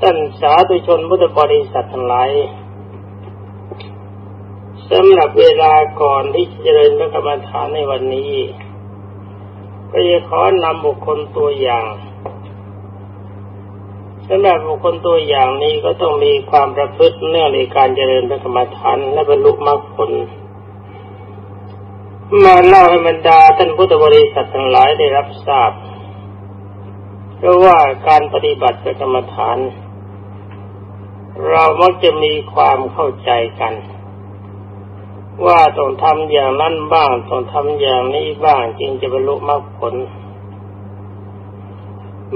ท่านสาธุชนพุทธบริษัททั้งหลายสำหรับเวลาก่อนที่จะเจริญพระกรรมฐานในวันนี้ ก็จะขอนำบุคคลตัวอย่างสำหรับบุคคลตัวอย่างนี้ก็ต้องมีความประพฤติเนื่องในการเจริญพระกรรมฐานและบรรลุมรรคผลมาเล่าให้บรรดาท่านพุทธบริษัททั้งหลายได้รับทราบเพราะว่าการปฏิบัติพระกรรมฐาน เรามักจะมีความเข้าใจกัน ว่าต้องทำอย่างนั้นบ้างต้องทำอย่างนี้บ้างจึงจะบรรลุมรรคผล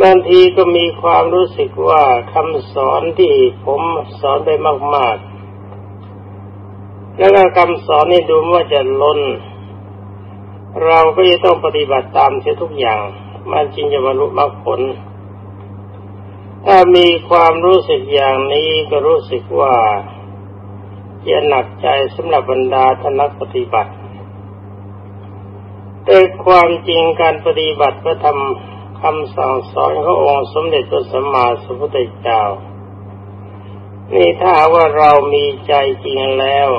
บางทีก็มีความรู้สึกว่าคำสอนที่ผมสอนไปมาก ๆ แล้วก็คำสอนนี่ดูว่าจะล้น เราก็จะต้องปฏิบัติตามเสียทุกอย่าง มันจริงจะบรรลุมรรคผล ถ้ามีความรู้สึกอย่างนี้ก็รู้สึกว่าจะหนักใจสำหรับบรรดาทนักปฏิบัติ แต่ความจริงการปฏิบัติพระธรรมคำสั่งสอนขององค์สมเด็จพระสัมมาสัมพุทธเจ้า นี่ถ้าว่าเรามีใจจริงแล้ว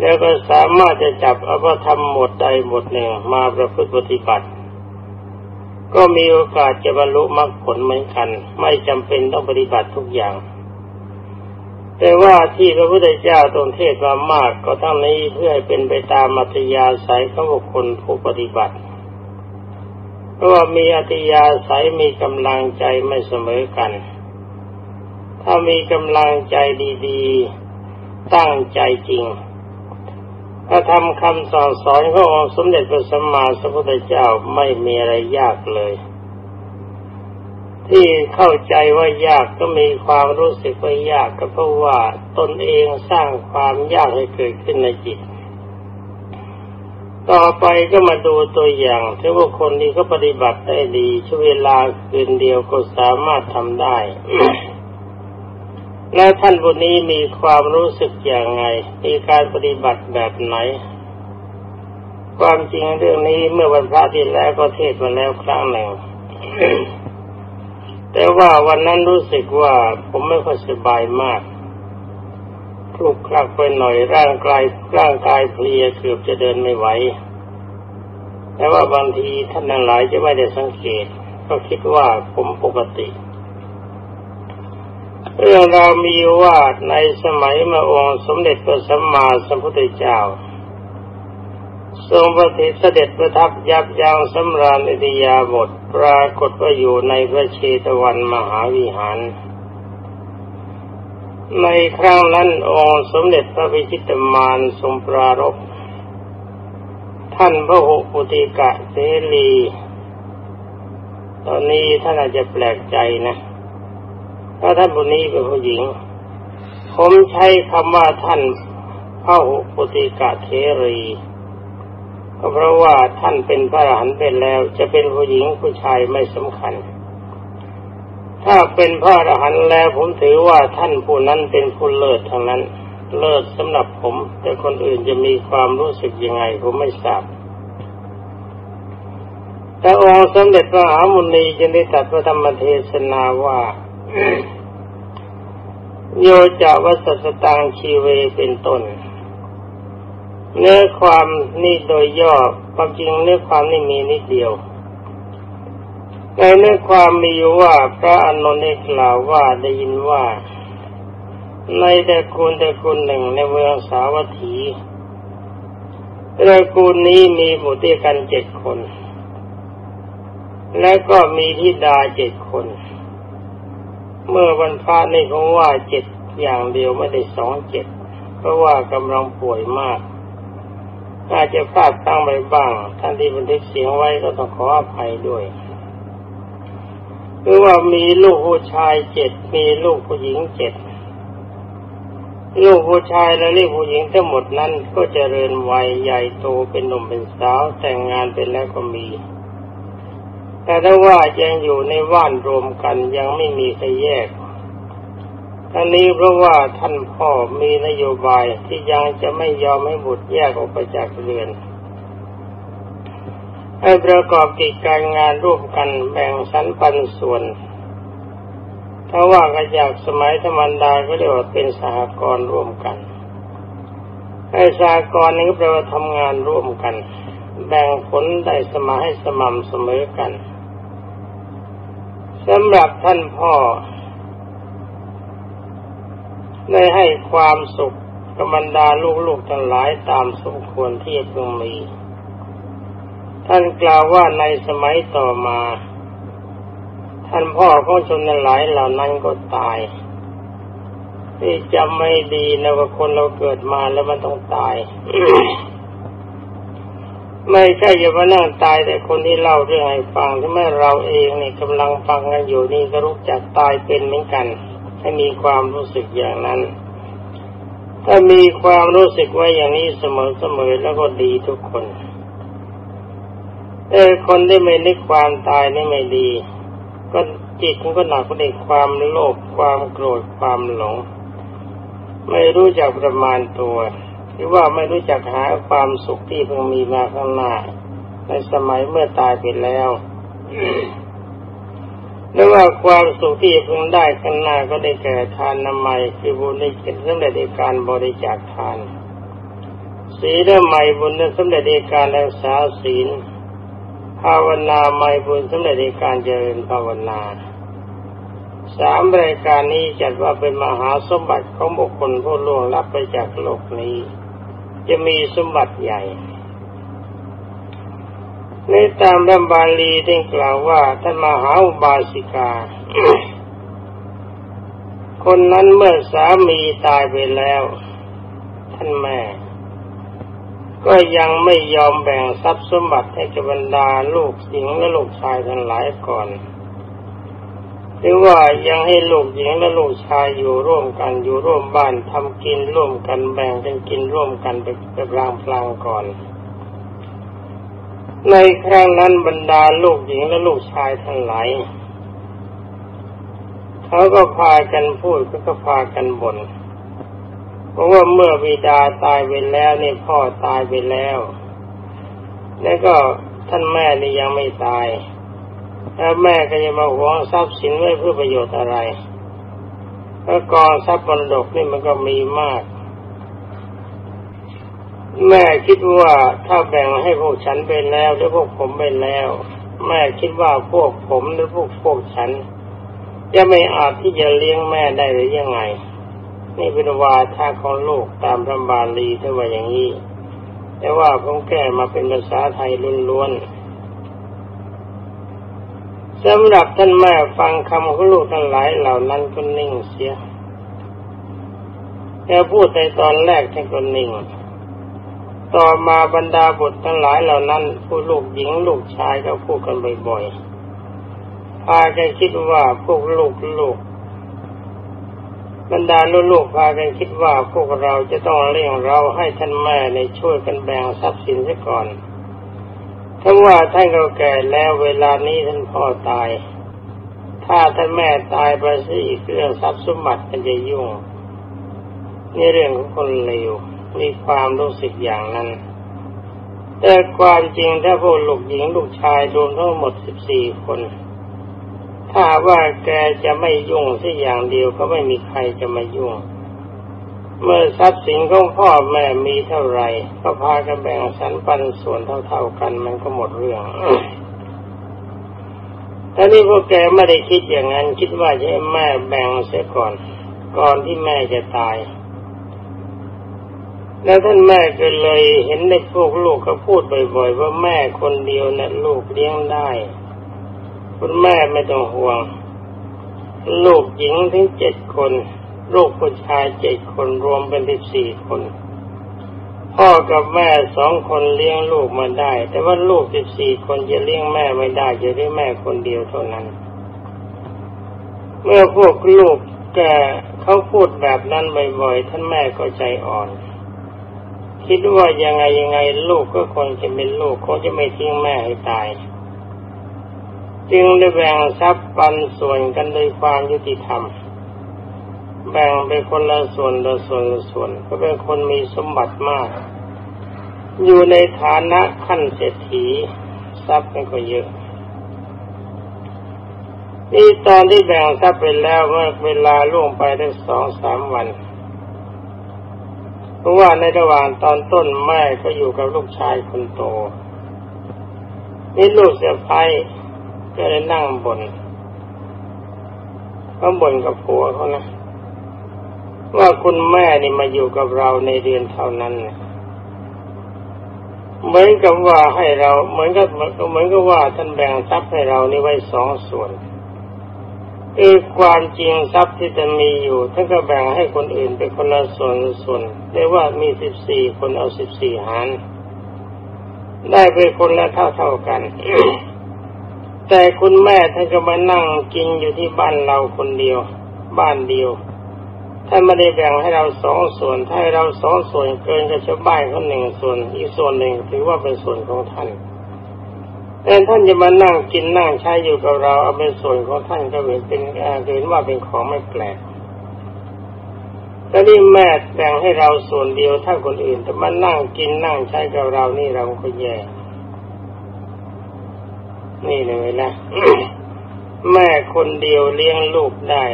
แล้วก็สามารถจะจับอภธรรมหมดใดหมดหนึ่งมาประพฤติปฏิบัติ ก็มีโอกาสจะบรรลุมรรคผลเหมือนกัน ไม่จำเป็นต้องปฏิบัติทุกอย่าง แต่ว่าที่พระพุทธเจ้าตรงเทศมามากก็ทั้งนี้เพื่อให้เป็นไปตามมัธยาสายของบุคคลผู้ปฏิบัติเพราะว่ามีอัตยาสายมีกำลังใจไม่เสมอกัน ถ้ามีกำลังใจดี ๆ ตั้งใจจริง ถ้าทำคำสอนสอนขององค์สมเด็จพระสัมมาสัมพุทธเจ้าไม่มีอะไรยากเลย ที่เข้าใจว่ายากก็มีความรู้สึกว่ายากก็เพราะว่าตนเองสร้างความยากให้เกิดขึ้นในจิต ต่อไปก็มาดูตัวอย่างที่ว่าคนนี้ก็ปฏิบัติได้ดีช่วเวลาคืนเดียวก็สามารถทำได้ แล้วท่านบุนี้มีความรู้สึกอย่างไง มีการปฏิบัติแบบไหน ความจริงเรื่องนี้เมื่อวันพระที่แล้วก็เทศมาแล้วครั้งหนึ่ง แต่ว่าวันนั้นรู้สึกว่าผมไม่ค่อยสบายมากลุกคลักไปหน่อยร่างกายร่างกายเพลียเกือบจะเดินไม่ไหวแต่ว่าบางทีท่านทั้งหลายจะไม่ได้สังเกต ก็คิดว่าผมปกติ เรื่องเรามีว่าในสมัยมาองค์สมเด็จพระสัมมาสัมพุทธเจ้า ทรงประทิเสด็จประทับยับยั้งสำราญอิทยาบทปรากฏว่าอยู่ในพระเชตวันมหาวิหาร ในครั้งนั้นองค์สมเด็จพระวิชิตมารทรงปรารบท่านพระหุปุติกะเสรี ตอนนี้ท่านอาจจะแปลกใจนะ ถ้าท่านผู้นี้เป็นผู้หญิง ผมใช้คำว่าท่านพระหุปุติกะเทรีก็เพราะว่าท่านเป็นพระอรหันต์เป็นแล้ว จะเป็นผู้หญิงผู้ชายไม่สำคัญ ถ้าเป็นพระอรหันต์แล้วผมถือว่าท่านผู้นั้นเป็นผู้เลิศทางนั้น เลิศสำหรับผม แต่คนอื่นจะมีความรู้สึกยังไงผมไม่ทราบแต่องค์สมเด็จพระมหามุนีจึงได้ตรัสพระธรรมเทศนาว่า โยจาวัสสตังชีเวเป็นต้น เนื้อความนี่โดยย่อความจริงเนื้อความนี่มีนิดเดียว ในเนื้อความมีอยู่ว่าพระอนุนิกล่าวว่าได้ยินว่า ในแต่กูลแต่กูลหนึ่งในเมืองสาวัตถีตระกูลนี้มีบุตรกันเจ็ดคน และก็มีทิดาเจ็ดคน เมื่อวันพระนี่เขาว่าเจ็ดอย่างเดียวไม่ได้สองเจ็ดเพราะว่ากำลังป่วยมากอาจจะพลาดตั้งไปบ้าง ท่านที่บันทึกเสียงไว้ก็ต้องขออภัยด้วยคือว่ามีลูกผู้ชายเจ็ดมีลูกผู้หญิงเจ็ดลูกผู้ชายและลูกผู้หญิงทั้งหมดนั้นก็จเจริญวัยใหญ่โตเป็นหนุ่มเป็นสาวแต่งงานเป็นแล้วก็มี แต่ถ้าว่ายังอยู่ในว่านรวมกันยังไม่มีใครแยกอันนี้เพราะว่าท่านพ่อมีนโยบายที่ยังจะไม่ยอมให้บุตรแยกออกไปจากเรือน ให้ประกอบกิจการงานร่วมกันแบ่งสรรปันส่วน ถ้าว่ากันจากสมัยธรรมดาก็เรียกว่าเป็นสหกรณ์ร่วมกันไอ้สหกรณ์นี้ก็แปลว่าทำงานร่วมกัน แบ่งผลได้สมาให้สม่ำเสมอกันสำหรับท่านพ่อ ได้ให้ความสุขกับบรรดาลูกๆทั้งหลายตามสมควรที่จะพึงมี ท่านกล่าวว่าในสมัยต่อมา ท่านพ่อของชนหลายเหล่านั้นก็ตายที่จำไม่ดีนะว่าคนเราเกิดมาแล้วมันต้องตาย ไม่ใช่จะมานั่งตายแต่คนที่เล่าเรื่องให้ฟังที่แม่เราเองเนี่ยกำลังฟังกันอยู่นี่ก็รู้จักตายเป็นเหมือนกันให้มีความรู้สึกอย่างนั้น ถ้ามีความรู้สึกว่าอย่างนี้เสมอๆแล้วก็ดีทุกคนแต่คนที่ไม่นึกความตายนี่ไม่ดี ก็จิตมันก็หนักในความโลภความโกรธความหลง ไม่รู้จักประมาณตัว หรือว่าไม่รู้จักหาความสุขที่เพิ่งมีมาข้างหน้า ในสมัยเมื่อตายไปแล้วหรือว่าความสุขที่เพึงได้ข้างหน้าก็ได้แก่ทานนามัยคือบุญในเกิดสำเร็จในการบริจาคทานศีลใหม่บุญนั้นสำเร็จในการรักษาศีลภาวนาใหม่บุญสำเร็จในการเจริญภาวนาสามรายการนี้จัดว่าเป็นมหาสมบัติของบุคคลผู้ล่วงลับไปจากโลกนี้ จะมีสมบัติใหญ่ ในตามรับบาลีได้กล่าวว่าท่านมหาอุบาสิกา คนนั้นเมื่อสามีตายไปแล้ว ท่านแม่ ก็ยังไม่ยอมแบ่งทรัพย์สมบัติให้กับบรรดาลูกหญิงและลูกชายทั้งหลายก่อน หรือว่ายังให้ลูกหญิงและลูกชายอยู่ร่วมกันอยู่ร่วมบ้านทำกินร่วมกันแบ่งกันกินร่วมกันไปไปพลางก่อน ในครั้งนั้นบรรดาลูกหญิงและลูกชายทั้งหลายเขาก็พากันพูดก็พากันบน่นเพราะว่าเมื่อบิดาตายไปแล้วนี่พ่อตายไปแล้ว แล้วก็ท่านแม่นี่ยังไม่ตาย แล้วแม่ก็จะมาหวงทรัพย์สินไว้เพื่อประโยชน์อะไรแล้วกองทรัพย์มรดกนี่มันก็มีมาก แม่คิดว่าถ้าแบ่งให้พวกฉันไปแล้วหรือพวกผมไปแล้ว แม่คิดว่าพวกผมหรือพวกพวกฉัน จะไม่อาจที่จะเลี้ยงแม่ได้หรือยังไงนี่เป็นวาทาของลูกตามพระบาลีถ้าว่าอย่างนี้แต่ว่าผมแก้มาเป็นภาษาไทยล้วนๆ สำหรับท่านแม่ฟังคำของลูกทั้งหลายเหล่านั้นก็นิ่งเสียแต่พูดในตอนแรกท่านก็นิ่ง ต่อมาบรรดาบุตรทั้งหลายเหล่านั้น ผู้ลูกหญิงลูกชายก็พูดกันบ่อยๆพากันคิดว่าพวกลูกลูกบรรดาลูกๆพากันคิดว่าพวกเราจะต้องเลี้ยงเราให้ท่านแม่ในช่วยกันแบ่งทรัพย์สินซะก่อน ถ้าว่าท่านเราแก่แล้วเวลานี้ท่านพ่อตาย ถ้าท่านแม่ตายไปซะอีกเรื่องทรัพย์สมบัติมันจะยุ่ง นี่เรื่องของคนเลวมีความรู้สึกอย่างนั้น แต่ความจริงถ้าพวกลูกหญิงลูกชายรวมทั้งหมดสิบสี่คน ถ้าว่าแกจะไม่ยุ่งสักอย่างเดียวก็ไม่มีใครจะมายุ่ง เมื่อทรัพย์สินของพ่อแม่มีเท่าไรก็พากันแบ่งสรรปันส่วนเท่า ๆกันมันก็หมดเรื่องแต่นี่พวกแกไม่ได้คิดอย่างนั้น คิดว่าจะให้แม่แบ่งเสียก่อน ก่อนที่แม่จะตาย แล้วท่านแม่ก็เลยเห็นในพวกลูกเขาพูดบ่อยๆ ว่าแม่คนเดียวนะ่ะลูกเลี้ยงได้ คุณแม่ไม่ต้องห่วง ลูกหญิงถึงเจ็ดคน ลูกผู้ชายเจ็ดคนรวมเป็นสิบสี่คน พ่อกับแม่สองคนเลี้ยงลูกมาได้ แต่ว่าลูกสิบสี่คนจะเลี้ยงแม่ไม่ได้จะเลี้ยงแม่คนเดียวเท่านั้น เมื่อพวกลูกแกเขาพูดแบบนั้นบ่อยๆท่านแม่ก็ใจอ่อน คิดว่ายังไงยังไงลูกก็คงจะเป็นลูกเขาจะไม่ทิ้งแม่ให้ตายจึงได้แบ่งทรัพย์ปันส่วนกันโดยความยุติธรรม แบ่งไปคนละส่วนละส่วนละส่วน ก็เป็นคนมีสมบัติมาก อยู่ในฐานะขั้นเศรษฐีทรัพย์ก็เยอะ นี่ตอนที่แบ่งทรัพย์ไปแล้วเมื่อเวลาล่วงไปได้สองสามวันเพราะว่าในระหว่างตอนต้นแม่ก็อยู่กับลูกชายคนโต นี่ลูกเสียไปก็เลยนั่งบนเขาบ่นกับผัวเขานะ ว่าคุณแม่นี่มาอยู่กับเราในเดือนเท่านั้นเหมือนกับว่าให้เราเหมือนกับเหมือนกับว่าท่านแบ่งทรัพย์ให้เรานี่ไว้สองส่วนคือความจริงทรัพย์ที่จะมีอยู่ท่านก็แบ่งให้คนอื่นเป็นคนละส่วนส่วนเรียกว่ามีสิบสี่คนเอาสิบสี่หาร ได้ไปคนละเท่าเท่ากัน แต่คุณแม่ท่านก็มานั่งกินอยู่ที่บ้านเราคนเดียว บ้านเดียว ท่านไม่ได้แบ่งให้เราสองส่วนถ้าเราสองส่วนเกินกับชาวบ้านเขาหนึ่งส่วน อีกส่วนหนึ่งถือว่าเป็นส่วนของท่านแต่ท่านจะมานั่งกินนั่งใช้อยู่กับเราเอาเป็นส่วนของท่านก็เห็นเป็นเห็นว่าเป็นของไม่แปลกแต่นี่แม่แบ่งให้เราส่วนเดียวถ้าคนอื่นจะมานั่งกินนั่งใช้กับเรานี่เราก็แย่นี่เลยนะแม่คนเดียวเลี้ยงลูกได้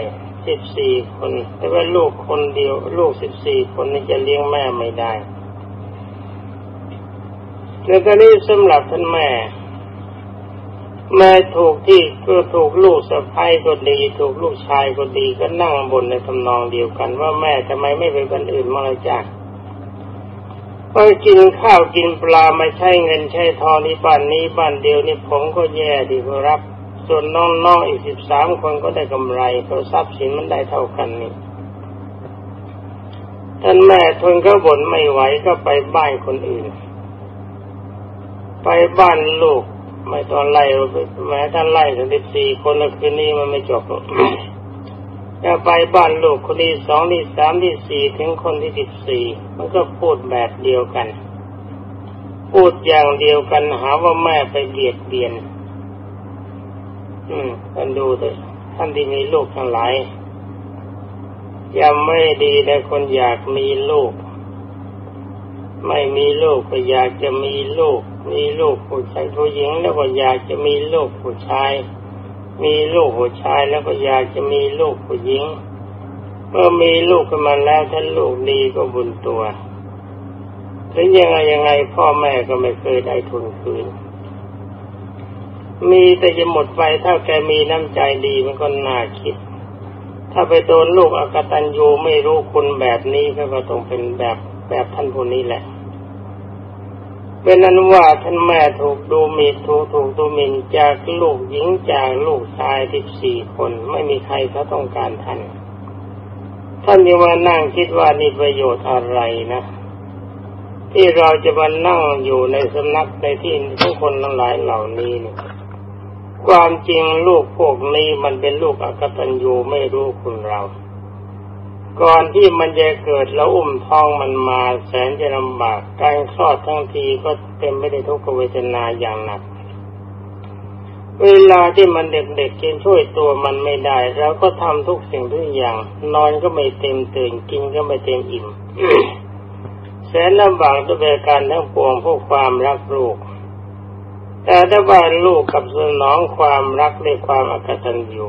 สิบสี่คน แต่ว่าลูกคนเดียว ลูกสิบสี่คนนี่จะเลี้ยงแม่ไม่ได้แล้วตอนนี้สำหรับท่านแม่ แม่ถูกที่ก็ถูกลูกสะพ้ายก็ดี ถูกลูกชายก็ดีก็นั่งบนในทำนองเดียวกัน ว่าแม่ทำไมไม่เป็นคนอื่นมาเลยจ้าไปกินข้าวกินปลาไม่ใช่เงินใช้ทองนี่บ้านนี้บ้านเดียวนี่ผมก็แย่ดีครับ ส่วนน้องๆอีกสิบสามคนก็ได้กำไรเพราะทรัพย์สินมันได้เท่ากันนี่ท่านแม่ทนก็บ่นไม่ไหวก็ไปบ้านคนอื่น ไปบ้านลูกไม่ตอนไล่แม้ท่านไล่ถึงสิบสี่คนแล้วคืนนี้มันไม่จบจะไปบ้านลูกคนที่สองที่สามที่สี่ถึงคนที่สิบสี่มันก็พูดแบบเดียวกัน พูดอย่างเดียวกันหาว่าแม่ไปเบียดเบียน อืมท่านดูเถอะท่านที่มีลูกทั้งหลายยังไม่ดีแต่คนอยากมีลูก ไม่มีลูกก็อยากจะมีลูก มีลูกผู้ชายผู้หญิง แล้วก็อยากจะมีลูกผู้ชาย มีลูกผู้ชายแล้วก็อยากจะมีลูกผู้หญิงเมื่อมีลูกขึ้นมาแล้วถ้าลูกดีก็บุญตัวถึงยังไงยังไงพ่อแม่ก็ไม่เคยได้ทุนคืน มีแต่จะหมดไปถ้าแกมีน้ำใจดีมันก็น่าคิด ถ้าไปโดนลูกอกตันยูไม่รู้คุณแบบนี้ก็ต้องเป็นแบบแบบท่านผู้นี้แหละ เป็นนั้นว่าท่านแม่ถูกดูมิ่นถูกถูกดูมินจากลูกหญิงจากลูกชายสิบสี่คนไม่มีใครเขาต้องการท่านท่านยังมานั่งคิดว่านี่ประโยชน์อะไรนะที่เราจะมานั่งอยู่ในสำนักในที่ทุกคนทั้งหลายเหล่านี้เนี่ย ความจริงลูกพวกนี้มันเป็นลูกอกตัญญูไม่รู้คุณเรา ก่อนที่มันจะเกิดแล้วอุ้มท้องมันมาแสนจะลำบากการคลอดทั้งทีก็เต็มไม่ได้ทุกขเวทนาอย่างหนัก เวลาที่มันเด็กๆกินช่วยตัวมันไม่ได้เราก็ทำทุกสิ่งทุกอย่าง นอนก็ไม่เต็มตื่นกินก็ไม่เต็มอิ่มแสนลำบากด้วยการทั้งปวงพวกความรักลูก แต่ถ้าว่าลูกกับสนองความรักด้วยความอกตัญญู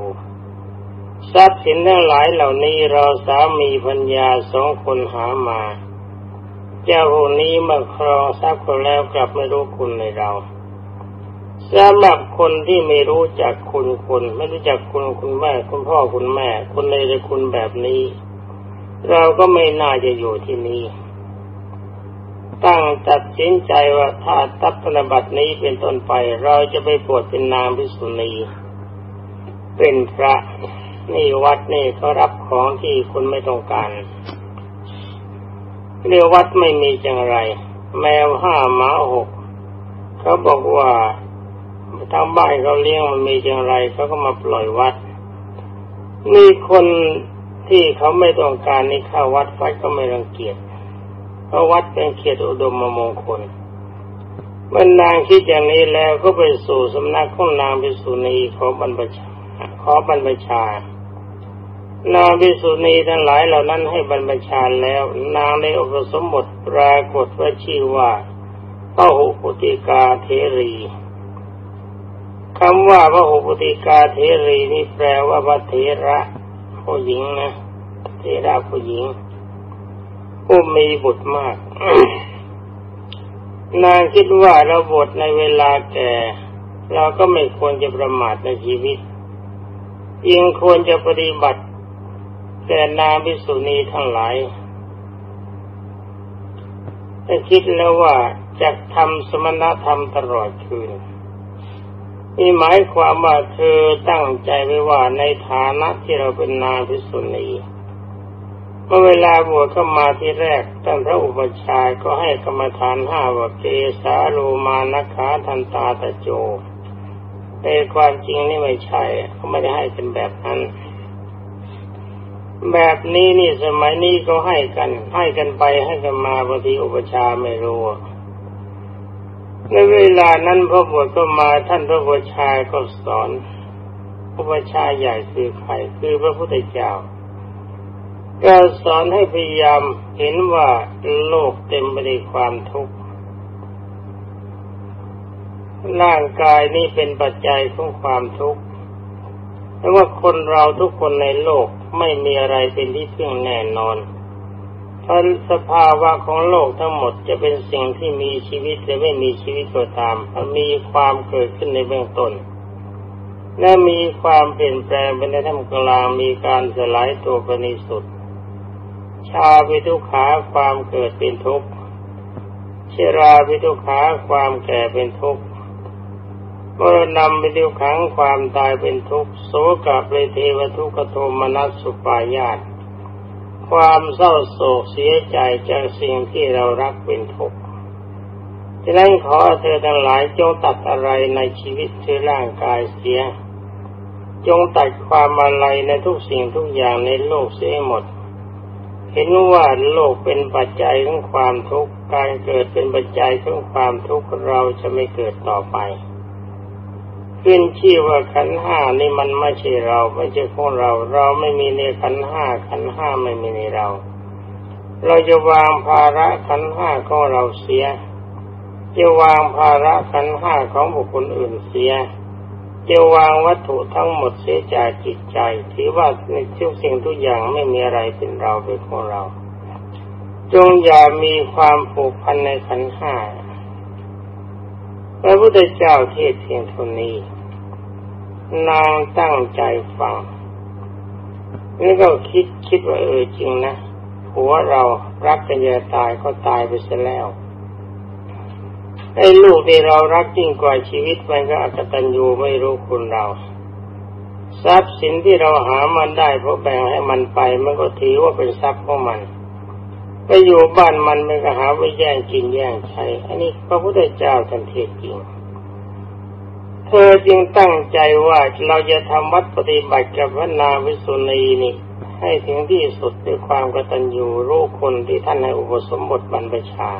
ทรัพย์สินทั้งหลายเหล่านี้เราสามีพัญญาสองคนหามา เจ้าคนนี้มาครองทรัพย์คนแล้วกลับไม่รู้คุณในเราสำหรับคนที่ไม่รู้จักคุณคุณไม่รู้จักคุณคุณแม่คุณพ่อคุณแม่ คนในจะคุณแบบนี้ เราก็ไม่น่าจะอยู่ที่นี่ ตั้งตัดสินใจว่าถ้าตัพนบัตินี้เป็นต้นไป เราจะไปปวดเป็นนางพิสุณีเป็นพระนี่วัดนี่เขารับของที่คุณไม่ต้องการเรียกวัดไม่มีจังไร แมวห้าหมาหกเขาบอกว่าทางบ้านเขาเลี้ยงมันมีจังไรเขาก็มาปล่อยวัดมีคนที่เขาไม่ต้องการนี่เข้าวัดวัดก็ไม่รังเกียจ เพราะวัดเป็นเขตอุดมมงคลมันนางคิดอย่างนี้แล้วก็ไปสู่สำนักของนางไปสู่นีขอบรรพชาขอบรรพชานางพิสุณีทั้งหลายเหล่านั้นให้บรรพชาแล้ว นางในอุปสมบทปรากฏว่าชื่อว่าพระหุปุติกาเทรีคำว่าพระหุปติกาเทรีนี่แปลว่าพระเทระผู้หญิงนะเทระผู้หญิง ผู้มีบุตรมาก นางคิดว่าเราบทในเวลาแก่ เราก็ไม่ควรจะประมาทในชีวิตยิ่งควรจะปฏิบัติแก่นางพิสุณีทั้งหลายแต่คิดแล้วว่าจะทำสมณธรรมตลอดคืนนี่หมายความว่าเธอตั้งใจไว้ว่าในฐานะที่เราเป็นนางพิสุณี เมื่อเวลาบวชเข้ามาที่แรกท่านพระอุปชายก็ให้กรรมฐานห้าว่าเกสาโลมานักขาทันตาตะโจแต่ความจริงนี่ไม่ใช่เขาไม่ได้ให้เป็นแบบนั้น แบบนี้นี่สมัยนี้ก็ให้กัน ให้กันไปให้กันมาบางทีอุปชาไม่รู้ในเวลานั้นพระบวชก็มาท่านพระอุปชาก็สอน อุปชาใหญ่คือใครคือพระพุทธเจ้า ก็สอนให้พยายามเห็นว่าโลกเต็มไปด้วยความทุกข์ ร่างกายนี้เป็นปัจจัยของความทุกข์แต่ว่าคนเราทุกคนในโลกไม่มีอะไรเป็นที่พึ่งแน่นอนเพราะสภาวะของโลกทั้งหมดจะเป็นสิ่งที่มีชีวิตหรือไม่มีชีวิตก็ตามมีความเกิดขึ้นในเบื้องต้นและมีความเปลี่ยนแปลงเป็นในท่ามกลางมีการสลายตัวเป็นในสุด ชาวิทุขาความเกิดเป็นทุกข์เชราวิทุขาความแก่เป็นทุกข์เมื่อนำไปดิวขังความตายเป็นทุกข์โศกะเปรเทวทุกขโทมนัสสุปายาตความเศร้าโศกเสียใจจากสิ่งที่เรารักเป็นทุกข์ฉะนั้นขอเธอทั้งหลายจงตัดอะไรในชีวิตคือร่างกายเสีย จงตัดความอะไรในทุกสิ่งทุกอย่างในโลกเสียหมด เห็นว่าโลกเป็นปัจจัยของความทุกข์การเกิดเป็นปัจจัยของความทุกข์เราจะไม่เกิดต่อไป ขึ้นชื่อว่าขันห้านี่มันไม่ใช่เราไม่ใช่ของเรา เราไม่มีในขันห้าขันห้าไม่มีในเรา เราจะวางภาระขันห้าของเราเสีย จะวางภาระขันห้าของบุคคลอื่นเสีย จะวางวัตถุทั้งหมดเสียจากจิตใจถือว่าในทุกสิ่งทุกอย่างไม่มีอะไรเป็นเราเป็นของเรา จงอย่ามีความผูกพันในขันห้าพระพุทธเจ้าเทศเพียงเท่านี้ นางตั้งใจฟังนี่ก็คิดคิดว่าเออจริงนะ หัวเรารักกันจะตายก็ตายไปเสียแล้ว ไอ้ลูกที่เรารักยิ่งกว่าชีวิตมันก็อัตตัญญูไม่รู้คุณเรา ทรัพย์สินที่เราหามันได้เพราะแบ่งให้มันไป มันก็ถือว่าเป็นทรัพย์ของมัน ไปอยู่บ้านมันมันก็หาไว้แย่งกินแย่งใช้ อันนี้พระพุทธเจ้าท่านเทศจริง เธอจึงตั้งใจว่าเราจะทำวัดปฏิบัติกับพระนาวิสุณีนี่ให้ถึงที่สุดด้วยความกตัญญูรู้คนที่ท่านให้อุปสมบทบรรพชา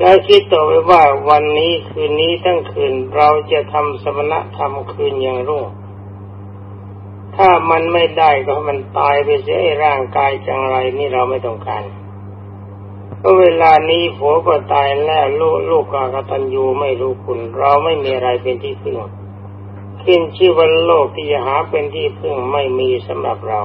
แล้วคิดต่อไปว่าวันนี้คืนนี้ทั้งคืนเราจะทำสมณธรรมคืนอย่างรุ่ง ถ้ามันไม่ได้ก็มันตายไปเสียร่างกายจังไรนี่เราไม่ต้องการก็เวลานี้ผัวก็ตายแล้วลูกลูกก็กตัญญูไม่รู้คุณ เราไม่มีอะไรเป็นที่พึ่งขึ้นชื่อว่าโลกที่จะหาเป็นที่พึ่งไม่มีสำหรับเรา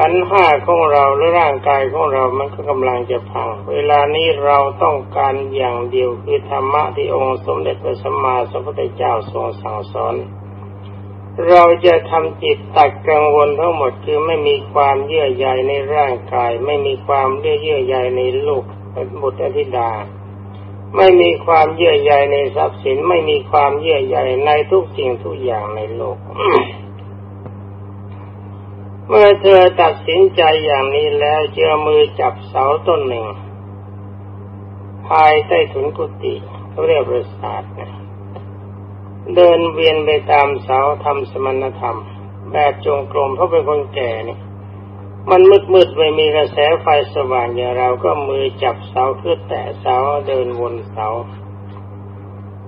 ขันห้าของเราและร่างกายของเรามันก็กำลังจะพัง เวลานี้เราต้องการอย่างเดียวคือธรรมะที่องค์สมเด็จพระสัมมาสัมพุทธเจ้าทรงสั่งสอน เราจะทำจิตตัดกังวลทั้งหมดคือไม่มีความเยื่อใยในร่างกาย ไม่มีความเยื่อใยในลูกบุตรธิดา ไม่มีความเยื่อใยในทรัพย์สิน ไม่มีความเยื่อใยในทุกสิ่งทุกอย่างในโลก เมื่อเธอตัดสินใจอย่างนี้แล้วเจอมือจับเสาต้นหนึ่ง ภายใต้ถุนกุฏิเขาเรียกประสาทนะเดินเวียนไปตามเสาทำสมณธรรม แบบจงกรมเพราะเป็นคนแก่นี่มันมืดมืดไม่มีกระแสไฟสว่างอย่างเราก็มือจับเสาคือแตะเสาเดินวนเสา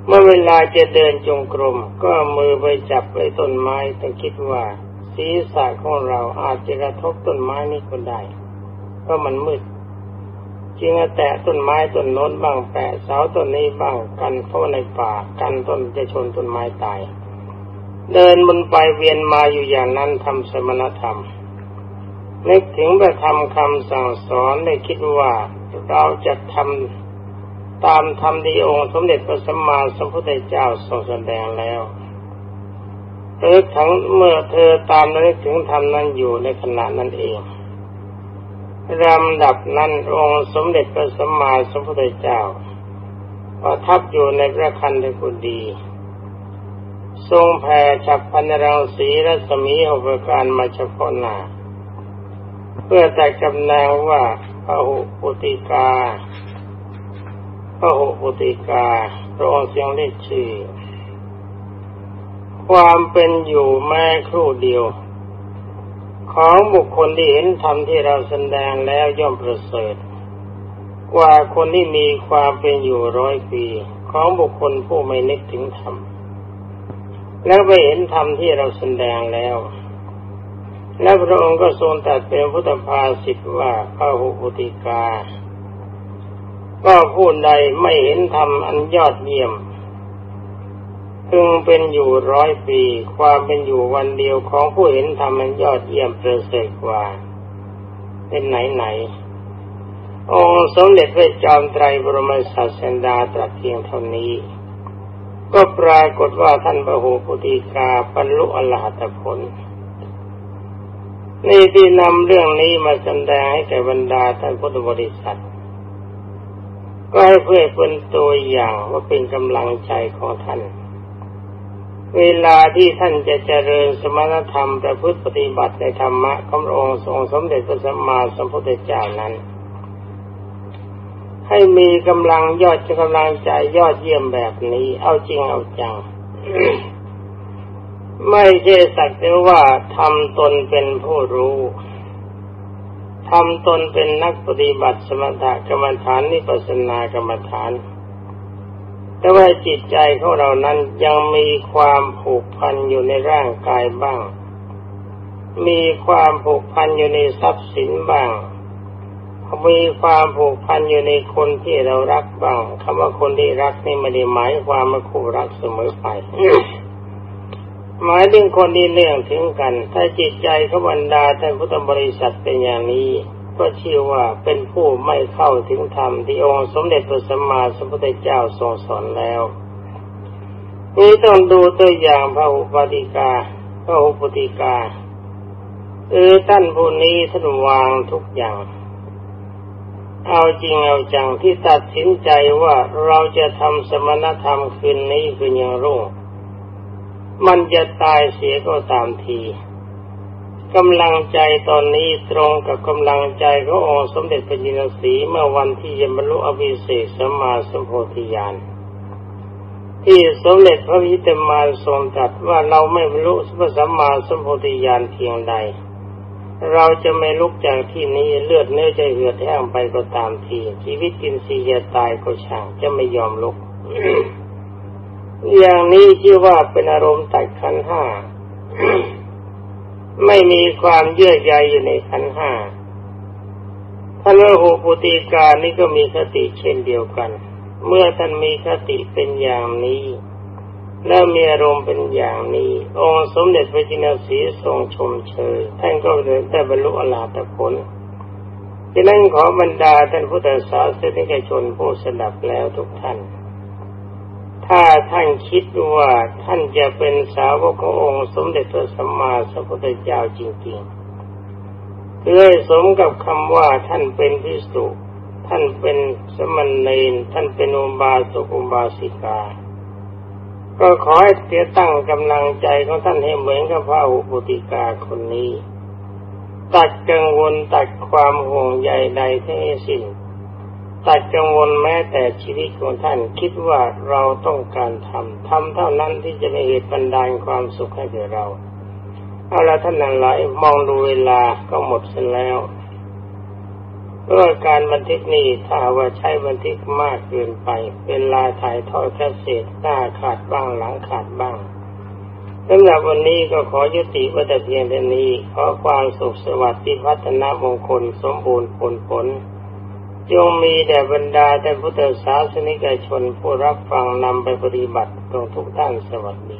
เมื่อเวลาจะเดินจงกรมก็มือไปจับไปต้นไม้ต้องคิดว่า ศีรษะของเราอาจจะกระทบต้นไม้นี้ก็ได้เพราะมันมืดจึงแตะต้นไม้ต้นโน้นบ้างแปะเสาต้นนี้บ้างกันเข้าในป่ากันต้นจะชนต้นไม้ตาย เดินบนไปเวียนมาอยู่อย่างนั้นทำสมณธรรมนึกถึงไปทำคำสั่งสอนได้คิดว่าเราจะทำตามธรรมที่องค์สมเด็จพระสัมมาสัมพุทธเจ้าทรงแสดงแล้ว เธอทั้งเมื่อเธอตามนึกถึงธรรมนั้นอยู่ในขณะนั้นเองลำดับนั้นองค์สมเด็จพระสัมมาสัมพุทธเจ้าประทับอยู่ในพระคันธกุฎีทรงแผ่ฉับพันรังสีรัศมีหกประการมาเฉพาะหน้าเพื่อแต่กำแนงว่าพระหุปุติกาพระหุปุติกาพระองค์เสียงเรียกชื่อ ความเป็นอยู่แม้ครู่เดียว ของบุคคลที่เห็นธรรมที่เราแสดงแล้วย่อมประเสริฐ กว่าคนที่มีความเป็นอยู่ร้อยปี ของบุคคลผู้ไม่นึกถึงธรรมแล้วไปเห็นธรรมที่เราแสดงแล้ว และพระองค์ก็ทรงตัดเป็นพุทธภาสิทว่าพระหุปุติกา ก็ผู้ใดไม่เห็นธรรมอันยอดเยี่ยม พึงเป็นอยู่ร้อยปี ความเป็นอยู่วันเดียวของผู้เห็นธรรมมันยอดเยี่ยมประเสริฐกว่า เป็นไหนไหนองค์สมเด็จพระจอมไตรบรมศาสดาตรัสเพียงเท่านี้ ก็ปรากฏว่าท่านพระหูปุติกาบรรลุอรหัตผลนี่ที่นำเรื่องนี้มาแสดงให้แก่บรรดาท่านพุทธบริษัท ก็ให้เพื่อเป็นตัวอย่างว่าเป็นกำลังใจของท่าน เวลาที่ท่านจะเจริญสมณธรรมประพฤติปฏิบัติในธรรมะขององค์ทรงสมเด็จพระสัมมาสัมพุทธเจ้านั้น ให้มีกำลังยอดจะกำลังใจยอดเยี่ยมแบบนี้ เอาจริงเอาจัง ไม่ใช่สักแต่ว่าทำตนเป็นผู้รู้ทำตนเป็นนักปฏิบัติสมถกรรมฐานนิพพานากรรมฐาน แต่ว่าจิตใจของเรานั้นยังมีความผูกพันอยู่ในร่างกายบ้าง มีความผูกพันอยู่ในทรัพย์สินบ้าง มีความผูกพันอยู่ในคนที่เรารักบ้างคำว่าคนที่รักนี่ไม่ได้หมายความว่าคู่รักเสมอไปหมายถึงคนที่เรื่องถึงกัน ถ้าจิตใจเขาบรรดาท่านพุทธบริษัทเป็นอย่างนี้ ก็ชื่อว่าเป็นผู้ไม่เข้าถึงธรรมที่องค์สมเด็จพระสัมมาสัมพุทธเจ้าทรงสอนแล้วนี่ต้องดูตัวอย่างพระอุปติกาพระอุปติกาเออท่านผู้นี้ท่านวางทุกอย่าง เอาจริงเอาจังที่ตัดสินใจว่าเราจะทำสมณธรรมคืนนี้คืนยังรุ่ง มันจะตายเสียก็ตามที กำลังใจตอนนี้ตรงกับกำลังใจขององค์สมเด็จพระจินสีเมื่อวันที่ยมรลุอภิเศษสมมาสมโพธิญาณที่สมเด็จพระพิตมาทรงตรัสว่าเราไม่บรรลุพระสัมมาสัมโพธิญาณเพียงใด เราจะไม่ลุกจากที่นี้เลือดเนื้อจะเหือดแห้งไปก็ตามทีชีวิตกินสีจะตายก็ช่างจะไม่ยอมลุก อย่างนี้ชื่อว่าเป็นอารมณ์ตัดขันห้า ไม่มีความเยื่อใยอยู่ในขันห้าท่านว่าหูปุติการนี่ก็มีคติเช่นเดียวกัน เมื่อท่านมีคติเป็นอย่างนี้ แล้วมีอารมณ์เป็นอย่างนี้ องค์สมเด็จพระจินสีทรงชมเชยท่านก็เลยได้บรรลุอรหัตผลดังนั้นขอบรรดาท่านพุทธศาสนิกชนผู้สดับแล้วทุกท่าน ถ้าท่านคิดว่าท่านจะเป็นสาวกขององค์สมเด็จพระสัมมาสัมพุทธเจ้าจริงๆเพื่อสมกับคำว่าท่านเป็นพิสุท่านเป็นสมณเณรท่านเป็นอุบาสกอุบาสิกา ก็ขอให้เตียตั้งกำลังใจของท่านให้เหมือนกับพระอุปติกาคนนี้ ตัดกังวลตัดความห่วงใยใดทั้งสิ้น ตัดกังวลแม้แต่ชีวิตของท่านคิดว่าเราต้องการทำทำเท่านั้นที่จะเป็นเหตุบันดาลความสุขให้แก่เราเอาละท่านนั้นหลายมองดูเวลาก็หมดเสียแล้วเพราะการบันทึกนี้ถ้าว่าใช้บันทึกมากเกินไป เวลาถ่ายทอดแค่เศษหน้าขาดบ้างหลังขาดบ้างสำหรับวันนี้ก็ขอยุติวัตเพียงเท่านี้ขอความสุขสวัสดิ์ที่พัฒนามงคลสมบูรณ์ผลผล จงมีแด่บรรดาแต่พุทธศาสนิกชนผู้รับฟังนำไปปฏิบัติตรงทุกท่านสวัสดี